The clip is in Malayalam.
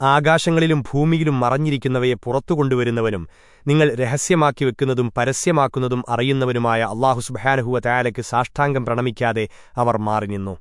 ആകാശങ്ങളിലും ഭൂമിയിലും മറഞ്ഞിരിക്കുന്നവയെ പുറത്തുകൊണ്ടുവരുന്നവനും നിങ്ങൾ രഹസ്യമാക്കി വെക്കുന്നതും പരസ്യമാക്കുന്നതും അറിയുന്നവനുമായ അള്ളാഹു സുബഹാനഹുവ തയാലയ്ക്ക് സാഷ്ടാംഗം പ്രണമിക്കാതെ അവർ മാറി നിന്നു.